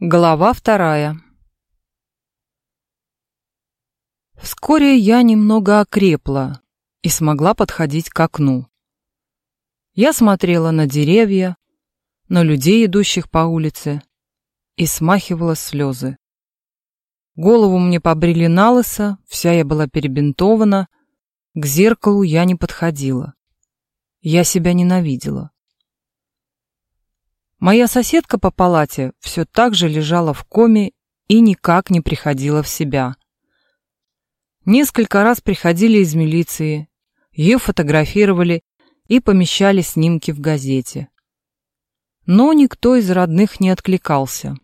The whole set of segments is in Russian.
Глава вторая Вскоре я немного окрепла и смогла подходить к окну. Я смотрела на деревья, на людей, идущих по улице, и смахивала слезы. Голову мне побрили на лысо, вся я была перебинтована, к зеркалу я не подходила. Я себя ненавидела. Моя соседка по палате все так же лежала в коме и никак не приходила в себя. Несколько раз приходили из милиции, ее фотографировали и помещали снимки в газете. Но никто из родных не откликался.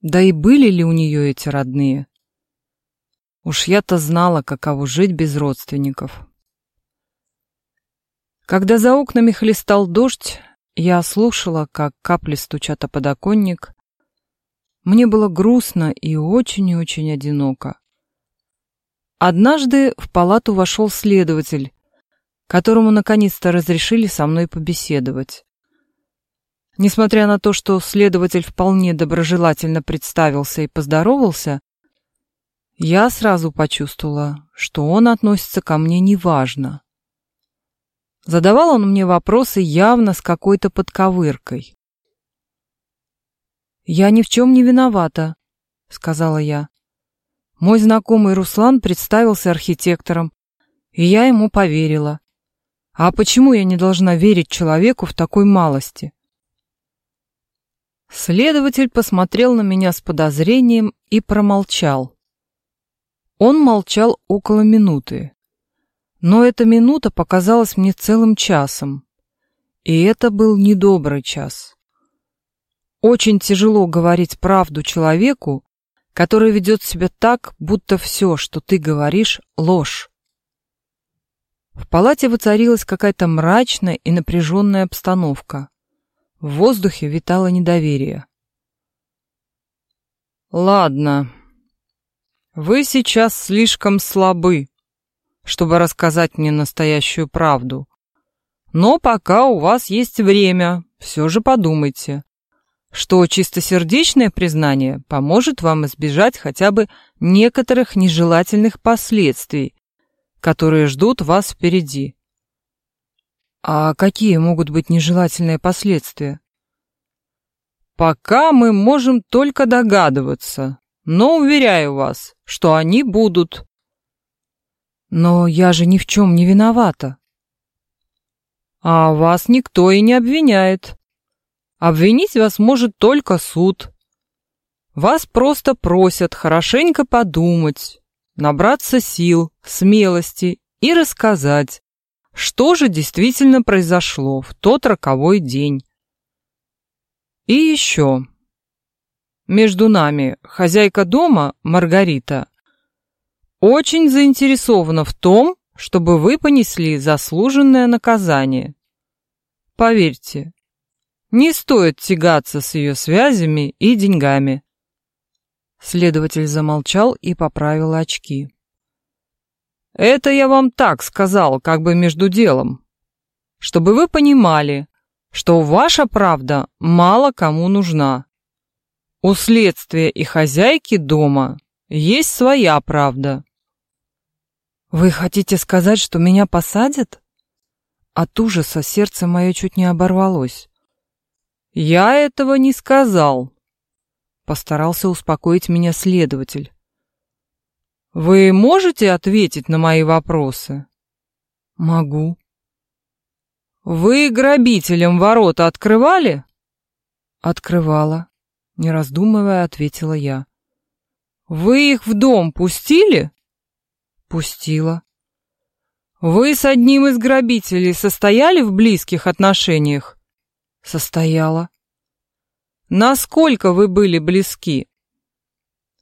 Да и были ли у нее эти родные? Уж я-то знала, каково жить без родственников. Когда за окнами хлестал дождь, я слушала, как капли стучат о подоконник. Мне было грустно и очень-очень одиноко. Однажды в палату вошел следователь, которому наконец-то разрешили со мной побеседовать. Несмотря на то, что следователь вполне доброжелательно представился и поздоровался, я сразу почувствовала, что он относится ко мне неважно. Задавал он мне вопросы явно с какой-то подковыркой. «Я ни в чем не виновата», — сказала я. Мой знакомый Руслан представился архитектором, и я ему поверила. А почему я не должна верить человеку в такой малости? Следователь посмотрел на меня с подозрением и промолчал. Он молчал около минуты. Но эта минута показалась мне целым часом. И это был недобрый час. Очень тяжело говорить правду человеку, который ведет себя так, будто все, что ты говоришь, ложь. В палате воцарилась какая-то мрачная и напряженная обстановка. В воздухе витало недоверие. «Ладно, вы сейчас слишком слабы», чтобы рассказать мне настоящую правду. Но пока у вас есть время, все же подумайте, что чистосердечное признание поможет вам избежать хотя бы некоторых нежелательных последствий, которые ждут вас впереди. А какие могут быть нежелательные последствия? Пока мы можем только догадываться, но уверяю вас, что они будут. Но я же ни в чем не виновата. А вас никто и не обвиняет. Обвинить вас может только суд. Вас просто просят хорошенько подумать, набраться сил, смелости и рассказать, что же действительно произошло в тот роковой день. И еще. Между нами хозяйка дома, Маргарита, очень заинтересована в том, чтобы вы понесли заслуженное наказание. Поверьте, не стоит тягаться с ее связями и деньгами. Следователь замолчал и поправил очки. Это я вам так сказал, как бы между делом, чтобы вы понимали, что ваша правда мало кому нужна. У следствия и хозяйки дома есть своя правда. «Вы хотите сказать, что меня посадят?» От ужаса сердце мое чуть не оборвалось. «Я этого не сказал», — постарался успокоить меня следователь. «Вы можете ответить на мои вопросы?» «Могу». «Вы грабителям ворота открывали?» «Открывала», — не раздумывая, ответила я. «Вы их в дом пустили?» Пустила. Вы с одним из грабителей состояли в близких отношениях? Состояла. Насколько вы были близки?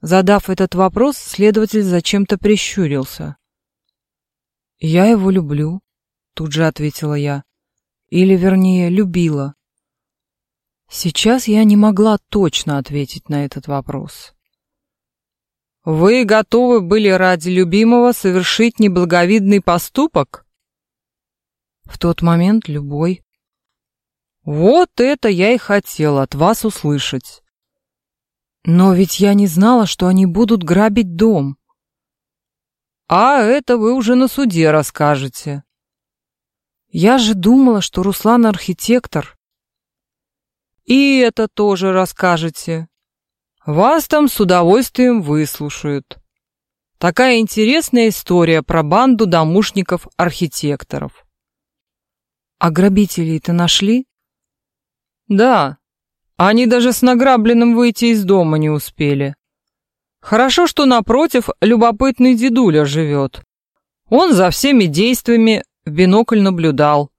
Задав этот вопрос, следователь зачем-то прищурился. «Я его люблю», — тут же ответила я. Или, вернее, любила. Сейчас я не могла точно ответить на этот вопрос. Вы готовы были ради любимого совершить неблаговидный поступок? В тот момент любой. Вот это я и хотел от вас услышать. Но ведь я не знала, что они будут грабить дом. А это вы уже на суде расскажете. Я же думала, что Руслан архитектор. И это тоже расскажете. Вас там с удовольствием выслушают. Такая интересная история про банду домушников-архитекторов. А грабителей-то нашли? Да, они даже с награбленным выйти из дома не успели. Хорошо, что напротив любопытный дедуля живет. Он за всеми действиями в бинокль наблюдал.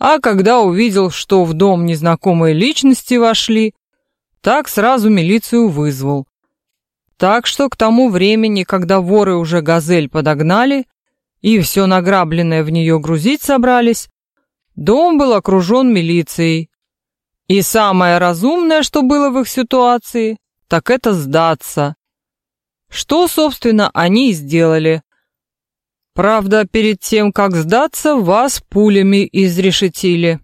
А когда увидел, что в дом незнакомые личности вошли, так сразу милицию вызвал. Так что к тому времени, когда воры уже «Газель» подогнали и все награбленное в нее грузить собрались, дом был окружен милицией. И самое разумное, что было в их ситуации, так это сдаться. Что, собственно, они и сделали. Правда, перед тем, как сдаться, вас пулями изрешетили.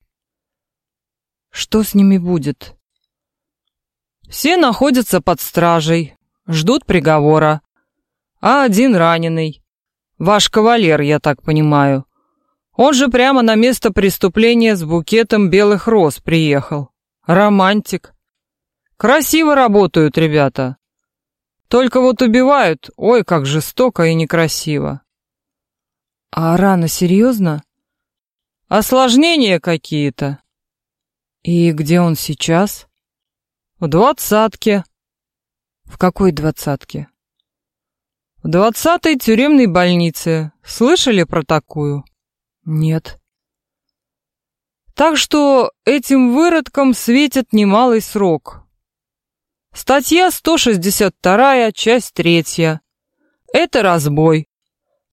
Что с ними будет? Все находятся под стражей, ждут приговора. А один раненый. Ваш кавалер, я так понимаю. Он же прямо на место преступления с букетом белых роз приехал. Романтик. Красиво работают ребята. Только вот убивают, ой, как жестоко и некрасиво. А рана серьезно? Осложнения какие-то. И где он сейчас? В двадцатке. В какой двадцатке? В двадцатой тюремной больнице. Слышали про такую? Нет. Так что этим выродкам светит немалый срок. Статья 162, часть 3. Это разбой.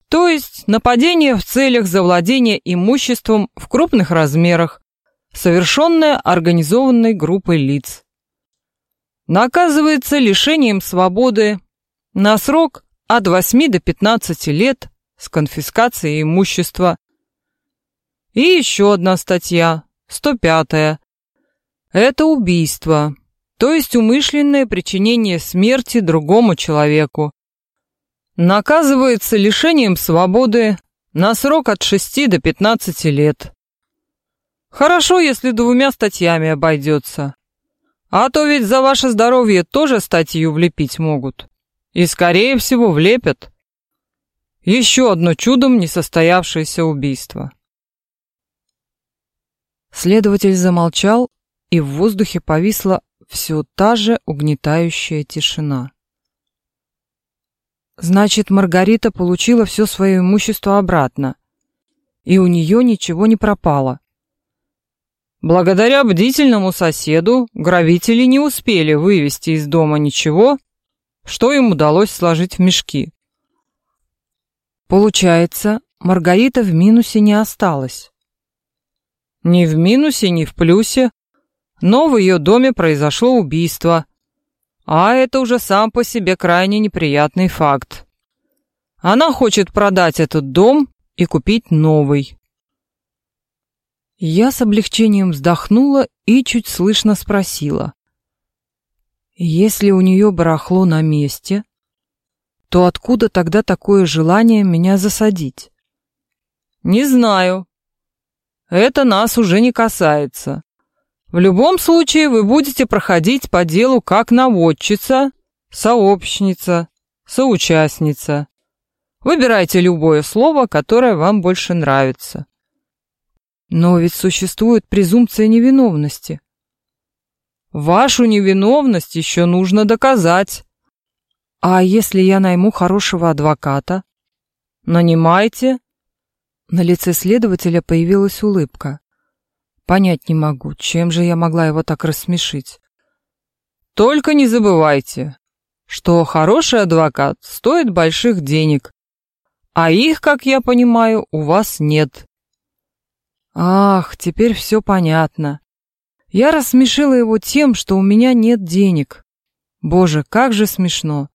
То есть нападение в целях завладения имуществом в крупных размерах, совершенное организованной группой лиц. Наказывается лишением свободы на срок от 8 до 15 лет с конфискацией имущества. И еще одна статья, 105. Это убийство то есть умышленное причинение смерти другому человеку. Наказывается лишением свободы на срок от 6 до 15 лет. Хорошо, если двумя статьями обойдется. А то ведь за ваше здоровье тоже статью влепить могут. И, скорее всего, влепят. Еще одно чудом несостоявшееся убийство. Следователь замолчал, и в воздухе повисла все та же угнетающая тишина. Значит, Маргарита получила все свое имущество обратно, и у нее ничего не пропало. Благодаря бдительному соседу грабители не успели вывести из дома ничего, что им удалось сложить в мешки. Получается, Маргарита в минусе не осталась. Ни в минусе, ни в плюсе, но в ее доме произошло убийство. А это уже сам по себе крайне неприятный факт. Она хочет продать этот дом и купить новый. Я с облегчением вздохнула и чуть слышно спросила. Если у нее барахло на месте, то откуда тогда такое желание меня засадить? Не знаю. Это нас уже не касается. В любом случае вы будете проходить по делу как наводчица, сообщница, соучастница. Выбирайте любое слово, которое вам больше нравится. Но ведь существует презумпция невиновности. Вашу невиновность еще нужно доказать. А если я найму хорошего адвоката? Нанимайте. На лице следователя появилась улыбка. Понять не могу, чем же я могла его так рассмешить. Только не забывайте, что хороший адвокат стоит больших денег, а их, как я понимаю, у вас нет. Ах, теперь все понятно. Я рассмешила его тем, что у меня нет денег. Боже, как же смешно.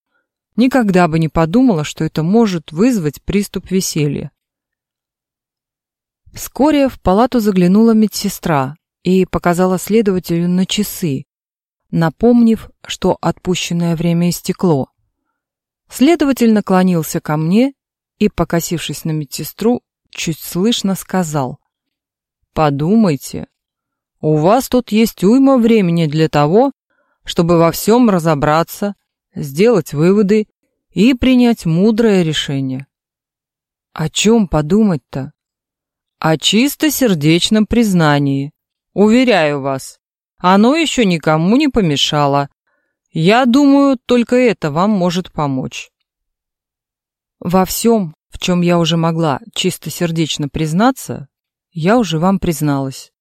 Никогда бы не подумала, что это может вызвать приступ веселья. Вскоре в палату заглянула медсестра и показала следователю на часы, напомнив, что отпущенное время истекло. Следователь наклонился ко мне и, покосившись на медсестру, чуть слышно сказал. «Подумайте, у вас тут есть уйма времени для того, чтобы во всем разобраться, сделать выводы и принять мудрое решение. О чем подумать-то? О чисто сердечном признании. Уверяю вас, оно еще никому не помешало. Я думаю, только это вам может помочь. Во всем, в чем я уже могла чисто сердечно признаться, я уже вам призналась.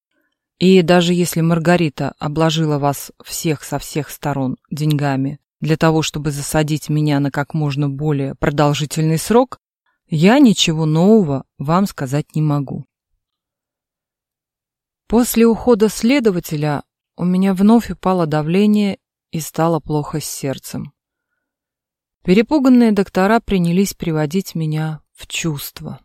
И даже если Маргарита обложила вас всех со всех сторон деньгами для того, чтобы засадить меня на как можно более продолжительный срок, я ничего нового вам сказать не могу. После ухода следователя у меня вновь упало давление и стало плохо с сердцем. Перепуганные доктора принялись приводить меня в чувство.